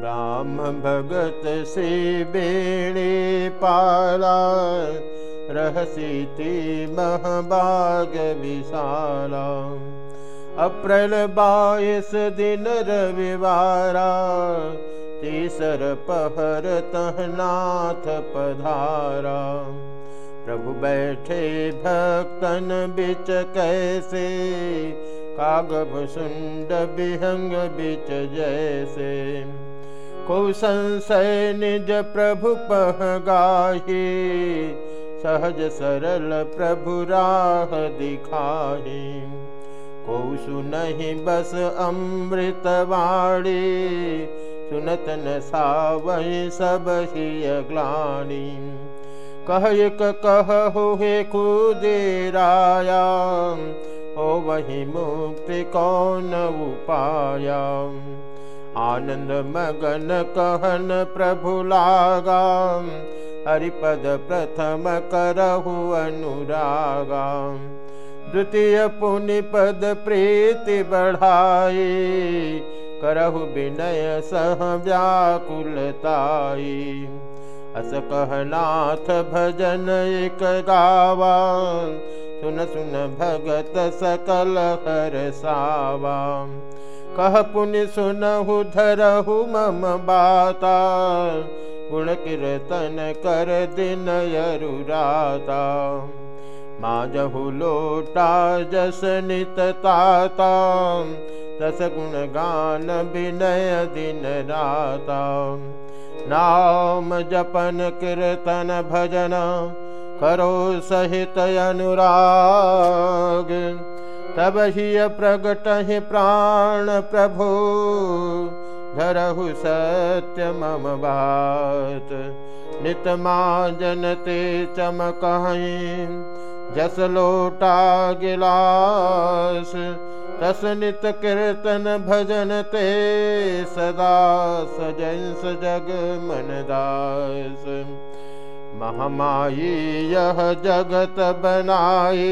ब्राह्म भगत श्री बेणी पाला रहसीति महबाग विशाला अप्रैल बाईस दिन रविवारा, तीसर पहर तहनाथ पधारा। प्रभु बैठे भक्तन बिच कैसे कागभ सुंड बिहंग बिच जैसे। को संशय निज प्रभु पह गाही। सहज सरल प्रभु राह दिखाही। को सुनहि बस अमृत वाणी सुनत न सावहि सब ही अग्लानी कह एक कह हे खुदेराया ओ वही मुक्ति कौन उपाया। आनंद मगन कहन प्रभु लागा। हरिपद प्रथम करहु अनुरागा। द्वितीय पुनि पद प्रीति बढ़ाई। करहु विनय सह व्याकुलताई। अस कहनाथ भजन एक गावा। सुन सुन भगत सकल हर सावा। कह पुनि सुनहु धरहु मम बाता। गुण कीर्तन कर दिन यरुराता। माजहु लोटा जस नित ताता। दस गुण गान विनय दिन राता। नाम जपन कीर्तन भजन करो सहित अनुराग तब ही प्रगट ही प्राण प्रभु, धरहु सत्य मम बात। नित माँ जनते चमक जस लोटा गिलास, तस नित कीर्तन भजन ते सदा सजंस जग मन दास। महामाई यह जगत बनाई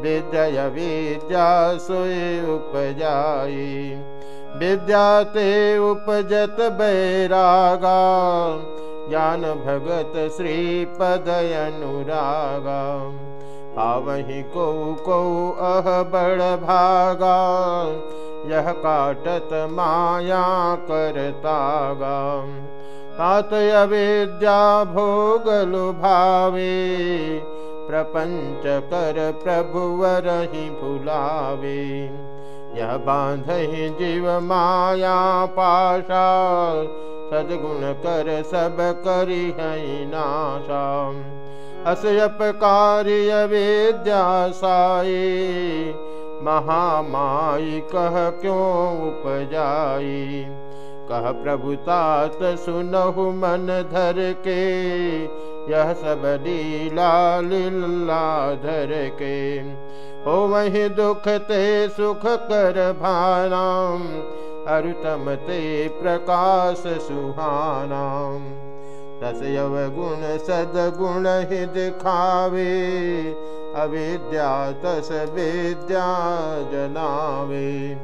विद्या विद्या सोई उपजाई। विद्या ते उपजत बैरागा। ज्ञान भगत श्री पद अनुरागा। पावही को को बड़ भागा। यह काटत माया करतागा तात अविद्या भोग भावे प्रपंच कर प्रभुवर ही भुलावे। यह बाँध ही जीव माया पाशा, सदगुण कर सब करी नाशा। असयपकार्य विद्या साई, महामाई कह क्यों उपजाई? कह प्रभु तात सुनहु मन धर के यह सब लीला लीला धर के। हो वही दुख ते सुख कर भानाम अरुतम ते प्रकाश सुहानाम तस यव गुण सदगुण ही दिखावे, अविद्या तस विद्या जनावे।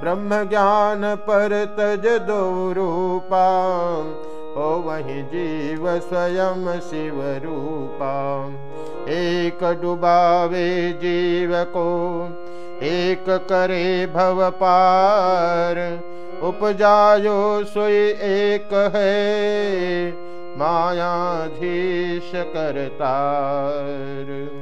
ब्रह्म ज्ञान पर तज दो रूपा हो वही जीव स्वयं शिव रूपा एक डुबावे जीव को, एक करे भव पार। उपजायो सोई एक है, मायाधीश करतार।